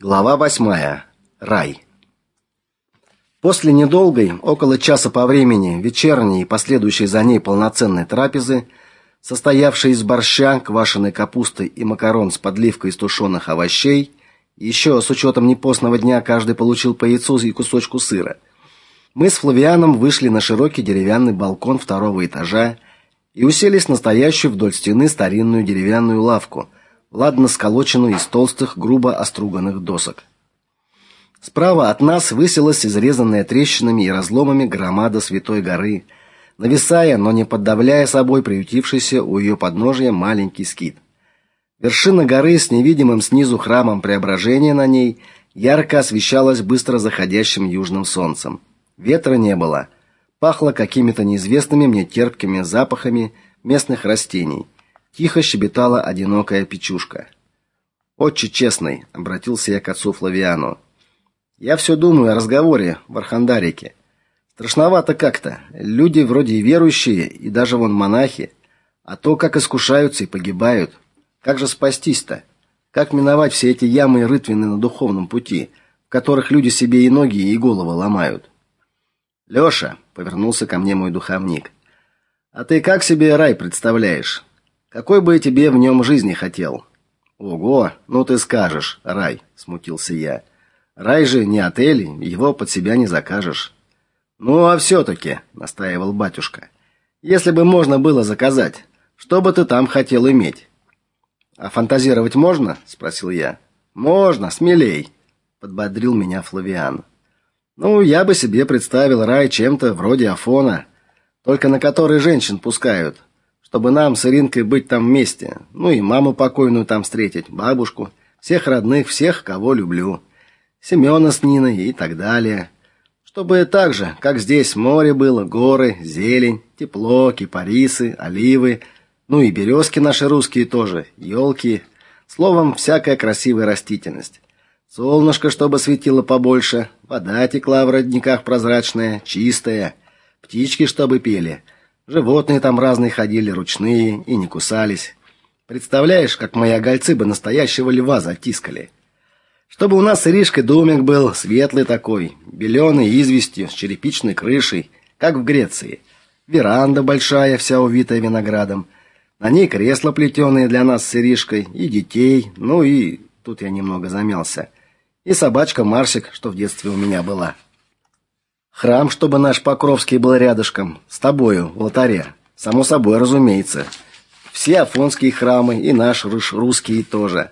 Глава восьмая. Рай. После недолгой, около часа по времени, вечерней и последующей за ней полноценной трапезы, состоявшей из борща, квашеной капусты и макарон с подливкой из тушеных овощей, еще с учетом непостного дня каждый получил по яйцу и кусочку сыра. Мы с Флавианом вышли на широкий деревянный балкон второго этажа и уселись на стоящую вдоль стены старинную деревянную лавку – ладно сколоченную из толстых, грубо оструганных досок. Справа от нас высилась изрезанная трещинами и разломами громада Святой горы, нависая, но не поддавляя собой приютившийся у ее подножия маленький скит. Вершина горы с невидимым снизу храмом Преображения на ней ярко освещалась быстро заходящим южным солнцем. Ветра не было, пахло какими-то неизвестными мне терпкими запахами местных растений – Тихо щебетала одинокая печушка. «Отче честный», — обратился я к отцу Флавиану. «Я все думаю о разговоре в Архандарике. Страшновато как-то. Люди вроде верующие, и даже вон монахи. А то, как искушаются и погибают. Как же спастись-то? Как миновать все эти ямы и рытвины на духовном пути, в которых люди себе и ноги, и головы ломают?» «Леша», — повернулся ко мне мой духовник, — «а ты как себе рай представляешь?» Какой бы я тебе в нем жизни хотел? Ого, ну ты скажешь, рай, смутился я. Рай же не отель, его под себя не закажешь. Ну а все таки настаивал батюшка. Если бы можно было заказать, что бы ты там хотел иметь? А фантазировать можно? спросил я. Можно, смелей, подбодрил меня Флавиан. Ну, я бы себе представил рай чем-то вроде Афона, только на который женщин пускают, чтобы нам с Иринкой быть там вместе. Ну и маму покойную там встретить, бабушку, всех родных, всех, кого люблю. Семёна с Ниной и так далее. Чтобы так же, как здесь море было, горы, зелень, тепло, кипарисы, оливы, ну и березки наши русские тоже, елки, словом, всякая красивая растительность. Солнышко, чтобы светило побольше, вода текла в родниках прозрачная, чистая, птички, чтобы пели — Животные там разные ходили, ручные, и не кусались. Представляешь, как мои огольцы бы настоящего льва затискали. Чтобы у нас с Иришкой домик был светлый такой, беленый известью, с черепичной крышей, как в Греции. Веранда большая, вся увитая виноградом. На ней кресла плетеные для нас с Иришкой, и детей, ну и... Тут я немного замялся. И собачка Марсик, что в детстве у меня была. Храм, чтобы наш Покровский был рядышком, с тобою, в алтаре. Само собой, разумеется. Все афонские храмы и наш русский тоже.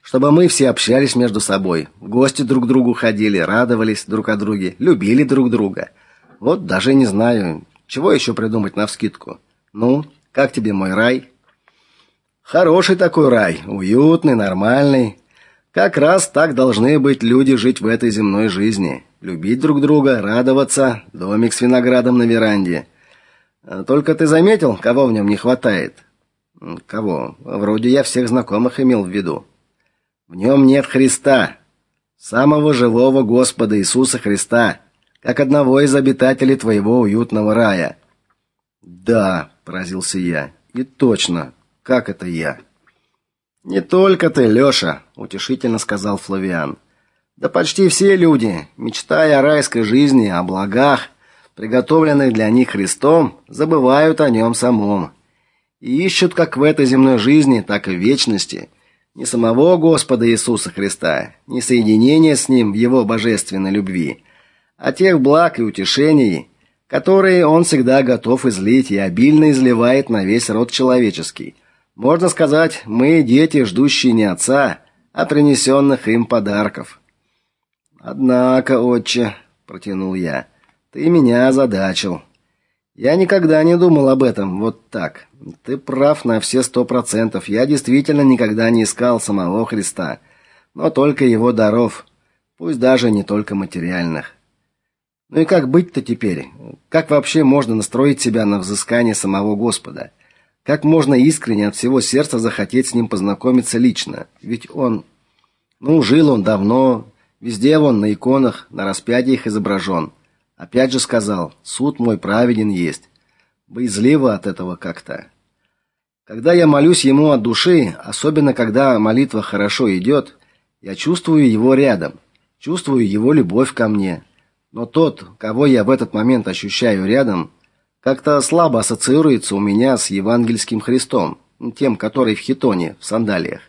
Чтобы мы все общались между собой, в гости друг к другу ходили, радовались друг о друге, любили друг друга. Вот даже не знаю, чего еще придумать навскидку. Ну, как тебе мой рай? Хороший такой рай, уютный, нормальный. Как раз так должны быть люди жить в этой земной жизни любить друг друга, радоваться, домик с виноградом на веранде. А только ты заметил, кого в нем не хватает? Кого? Вроде я всех знакомых имел в виду. В нем нет Христа, самого живого Господа Иисуса Христа, как одного из обитателей твоего уютного рая. Да, поразился я. И точно, как это я? Не только ты, Лёша, утешительно сказал Флавиан. Да почти все люди, мечтая о райской жизни, о благах, приготовленных для них Христом, забывают о нем самом и ищут как в этой земной жизни, так и в вечности не самого Господа Иисуса Христа, не соединения с ним в его божественной любви, а тех благ и утешений, которые он всегда готов излить и обильно изливает на весь род человеческий. Можно сказать, мы дети, ждущие не отца, а принесенных им подарков. Однако, отче, протянул я. Ты меня озадачил. Я никогда не думал об этом вот так. Ты прав на все сто процентов. Я действительно никогда не искал самого Христа, но только его даров, пусть даже не только материальных. Ну и как быть-то теперь? Как вообще можно настроить себя на взыскание самого Господа? Как можно искренне от всего сердца захотеть с ним познакомиться лично? Ведь он ну, жил он давно, Везде вон на иконах, на распятиях изображен. Опять же сказал: "Суд мой праведен есть". Боязливо от этого как-то. Когда я молюсь ему от души, особенно когда молитва хорошо идет, Я чувствую его рядом, чувствую его любовь ко мне. Но тот, кого я в этот момент ощущаю рядом, как-то слабо ассоциируется у меня с евангельским Христом, тем, который в хитоне, в сандалиях.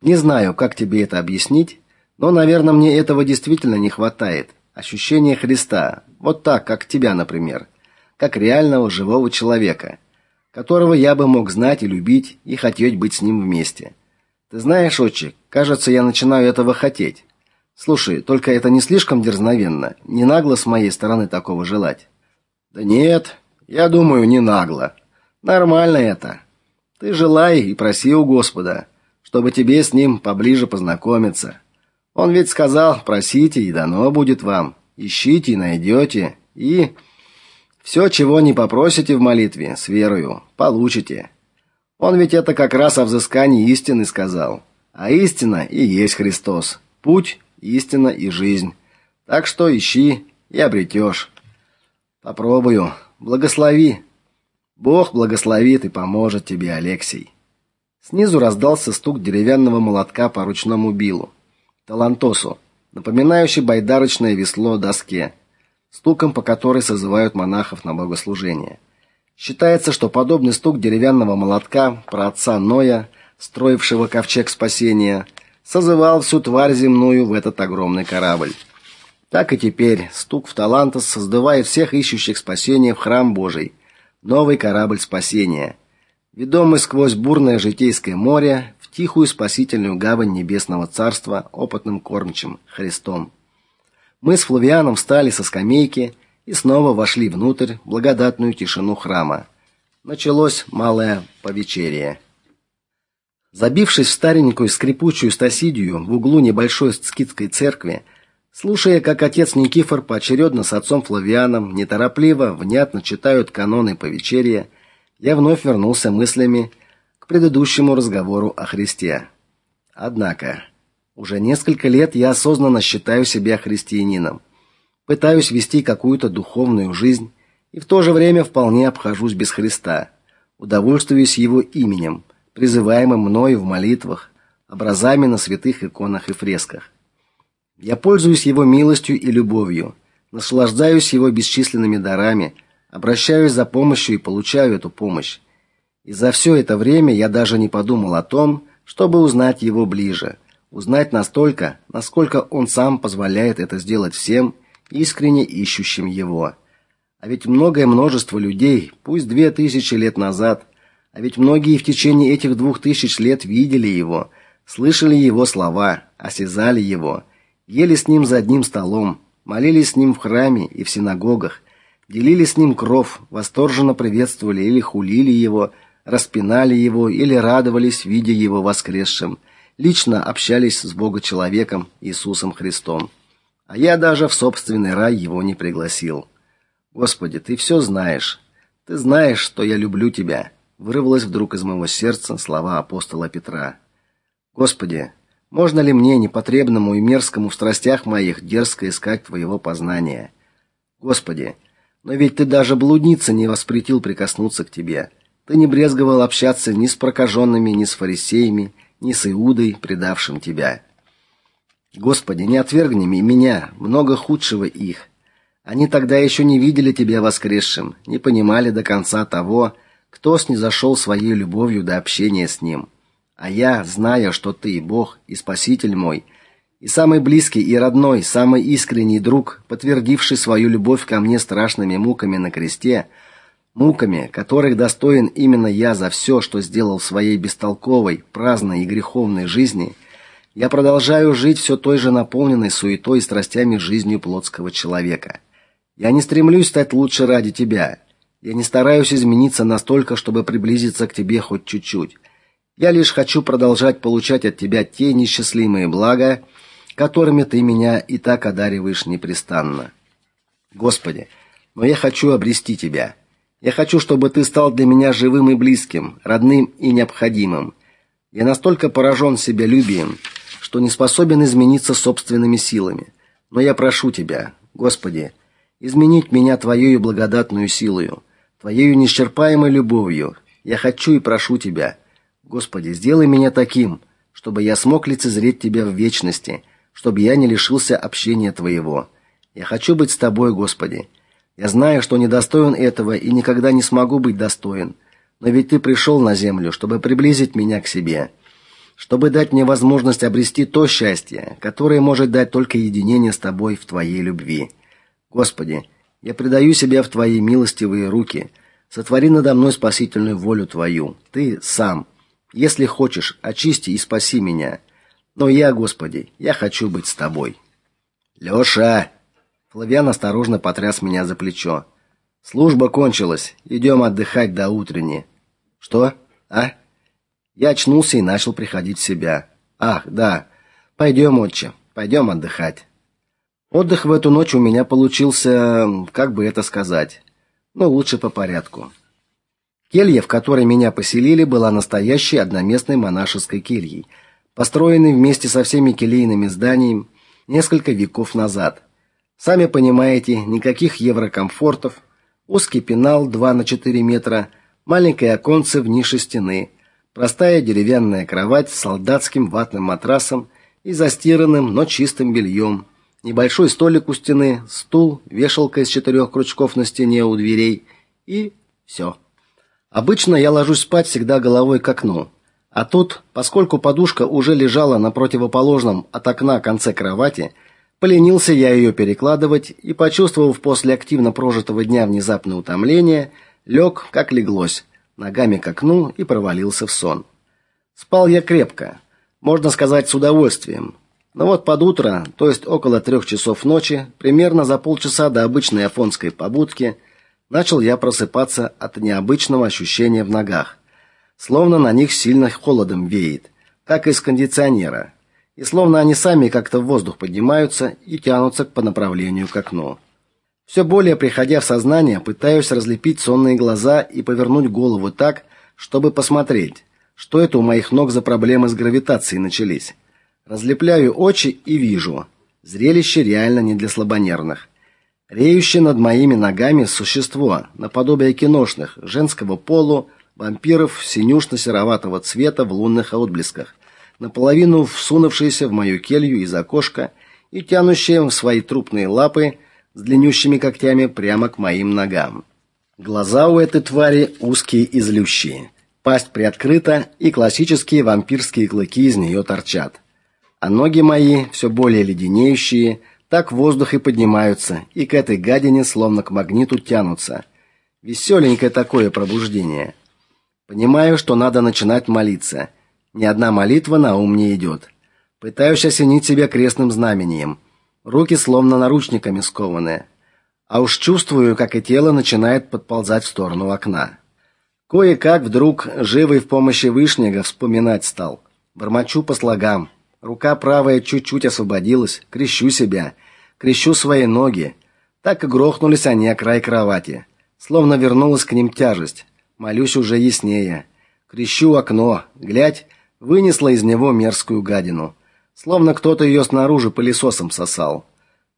Не знаю, как тебе это объяснить, но, наверное, мне этого действительно не хватает. Ощущение Христа, вот так, как тебя, например, как реального живого человека, которого я бы мог знать и любить и хотеть быть с ним вместе. Ты знаешь, отче, кажется, я начинаю этого хотеть. Слушай, только это не слишком дерзновенно, не нагло с моей стороны такого желать. Да нет, я думаю, не нагло. Нормально это. Ты желай и проси у Господа, чтобы тебе с ним поближе познакомиться. Он ведь сказал: "Просите, и дано будет вам; ищите и найдете, и все, чего не попросите в молитве, с верою, получите". Он ведь это как раз о взыскании истины сказал. А истина и есть Христос. Путь, истина и жизнь. Так что ищи и обретешь. Попробую. Благослови. Бог благословит и поможет тебе, Алексей. Снизу раздался стук деревянного молотка по ручному билу, талантосу, напоминающий байдарочное весло доске, стуком по которой созывают монахов на богослужение. Считается, что подобный стук деревянного молотка про отца Ноя, строившего ковчег спасения, созывал всю тварь земную в этот огромный корабль. Так и теперь стук в Талантос создавает всех ищущих спасения в храм Божий, новый корабль спасения, ведомый сквозь бурное житейское море в тихую спасительную гавань небесного царства опытным кормчим Христом. Мы с Флавианом встали со скамейки и снова вошли внутрь благодатную тишину храма. Началось малое повечерие. Забившись в старенькую скрипучую стасидию в углу небольшой скитской церкви, слушая, как отец Никифор поочередно с отцом Флавианом неторопливо, внятно читают каноны повечерия, я вновь вернулся мыслями к предыдущему разговору о Христе. Однако, уже несколько лет я осознанно считаю себя христианином пытаюсь вести какую-то духовную жизнь и в то же время вполне обхожусь без Христа. Удовольствуюсь его именем, призываемым мною в молитвах, образами на святых иконах и фресках. Я пользуюсь его милостью и любовью, наслаждаюсь его бесчисленными дарами, обращаюсь за помощью и получаю эту помощь. И за все это время я даже не подумал о том, чтобы узнать его ближе, узнать настолько, насколько он сам позволяет это сделать всем, искренне ищущим его. А ведь многое множество людей, пусть две тысячи лет назад, а ведь многие в течение этих двух тысяч лет видели его, слышали его слова, осязали его, ели с ним за одним столом, молились с ним в храме и в синагогах, делили с ним кров, восторженно приветствовали или хулили его, распинали его или радовались, видя его воскресшим, лично общались с Богом-человеком Иисусом Христом. А я даже в собственный рай его не пригласил. Господи, ты все знаешь. Ты знаешь, что я люблю тебя. Вырвалось вдруг из моего сердца слова апостола Петра. Господи, можно ли мне непотребному и мерзкому в страстях моих дерзко искать твоего познания? Господи, но ведь ты даже блудница не воспретил прикоснуться к тебе. Ты не брезговал общаться ни с прокаженными, ни с фарисеями, ни с Иудой, предавшим тебя. Господи, не отвергни меня, много худшего их. Они тогда еще не видели тебя воскресшим, не понимали до конца того, кто снизошел своей любовью до общения с ним. А я, зная, что ты Бог и Спаситель мой, и самый близкий и родной, самый искренний друг, подтвердивший свою любовь ко мне страшными муками на кресте, муками, которых достоин именно я за все, что сделал в своей бестолковой, праздной и греховной жизни – я продолжаю жить все той же наполненной суетой и страстями жизнью плотского человека. Я не стремлюсь стать лучше ради тебя. Я не стараюсь измениться настолько, чтобы приблизиться к тебе хоть чуть-чуть. Я лишь хочу продолжать получать от тебя те несчастливые блага, которыми ты меня и так одариваешь непрестанно. Господи, но я хочу обрести тебя. Я хочу, чтобы ты стал для меня живым и близким, родным и необходимым. Я настолько поражен себялюбием, что не способен измениться собственными силами. Но я прошу тебя, Господи, изменить меня твоею благодатную силою, твоею неисчерпаемой любовью. Я хочу и прошу тебя, Господи, сделай меня таким, чтобы я смог лицезреть тебя в вечности, чтобы я не лишился общения твоего. Я хочу быть с тобой, Господи. Я знаю, что недостоин этого и никогда не смогу быть достоин, но ведь ты пришел на землю, чтобы приблизить меня к себе, чтобы дать мне возможность обрести то счастье, которое может дать только единение с тобой в твоей любви. Господи, я предаю себя в твои милостивые руки. Сотвори надо мной спасительную волю твою. Ты сам если хочешь, очисти и спаси меня. Но я, Господи, я хочу быть с тобой. Лёша, Флавиан осторожно потряс меня за плечо. Служба кончилась. Идем отдыхать до утренней. Что? А? Я очнулся и начал приходить в себя. Ах, да. Пойдем, отче. Пойдем отдыхать. Отдых в эту ночь у меня получился, как бы это сказать, ну, лучше по порядку. Келья, в которой меня поселили, была настоящей одноместной монашеской кельей, построенной вместе со всеми келейными зданиями несколько веков назад. Сами понимаете, никаких еврокомфортов, узкий пенал 2 на 4 метра, маленькое оконце в нише стены, простая деревянная кровать с солдатским ватным матрасом и застиранным, но чистым бельем, небольшой столик у стены, стул, вешалка из четырех крючков на стене у дверей и все. Обычно я ложусь спать всегда головой к окну. А тут, поскольку подушка уже лежала на противоположном от окна конце кровати, поленился я ее перекладывать и, почувствовав после активно прожитого дня внезапное утомление, лег, как леглось, ногами к окну и провалился в сон. Спал я крепко, можно сказать, с удовольствием. Но вот под утро, то есть около трех часов ночи, примерно за полчаса до обычной афонской побудки, начал я просыпаться от необычного ощущения в ногах, словно на них сильно холодом веет, как из кондиционера, и словно они сами как-то в воздух поднимаются и тянутся по направлению к окну. Все более приходя в сознание, пытаюсь разлепить сонные глаза и повернуть голову так, чтобы посмотреть, что это у моих ног за проблемы с гравитацией начались. Разлепляю очи и вижу. Зрелище реально не для слабонервных. Реющее над моими ногами существо, наподобие киношных, женского полу, вампиров синюшно-сероватого цвета в лунных отблесках, наполовину всунувшееся в мою келью из окошка и тянущее в свои трупные лапы с длиннющими когтями прямо к моим ногам. Глаза у этой твари узкие и злющие. Пасть приоткрыта, и классические вампирские клыки из нее торчат. А ноги мои, все более леденеющие, так воздух и поднимаются, и к этой гадине словно к магниту тянутся. Веселенькое такое пробуждение. Понимаю, что надо начинать молиться. Ни одна молитва на ум не идет. Пытаюсь осенить себя крестным знамением. Руки словно наручниками скованы. А уж чувствую, как и тело начинает подползать в сторону окна. Кое-как вдруг, живый в помощи Вышнего, вспоминать стал. Бормочу по слогам. Рука правая чуть-чуть освободилась, крещу себя, крещу свои ноги. Так и грохнулись они о край кровати. Словно вернулась к ним тяжесть. Молюсь уже яснее. Крещу окно, глядь, вынесла из него мерзкую гадину. Словно кто-то ее снаружи пылесосом сосал.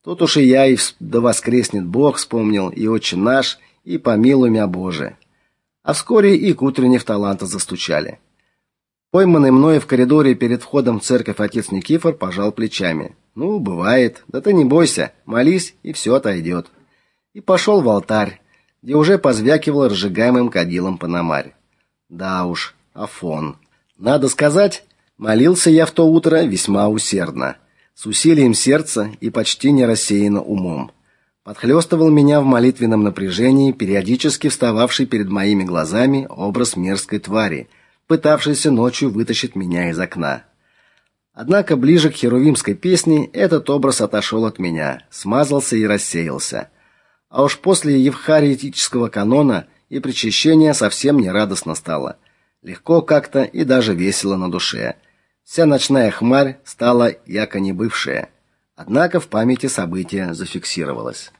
Тут уж и я, и да воскреснет Бог, вспомнил, и Отче наш, и помилуй меня, Боже. А вскоре и к утренней в таланта застучали. Пойманный мною в коридоре перед входом в церковь отец Никифор пожал плечами. Ну, бывает. Да ты не бойся, молись, и все отойдет. И пошел в алтарь, где уже позвякивал разжигаемым кадилом пономарь. Да уж, Афон. Надо сказать, молился я в то утро весьма усердно, с усилием сердца и почти не рассеянно умом. Подхлёстывал меня в молитвенном напряжении периодически встававший перед моими глазами образ мерзкой твари – пытавшийся ночью вытащить меня из окна. Однако ближе к херувимской песне этот образ отошел от меня, смазался и рассеялся. А уж после евхаристического канона и причащения совсем не радостно стало. Легко как-то и даже весело на душе. Вся ночная хмарь стала яко не бывшая. Однако в памяти событие зафиксировалось.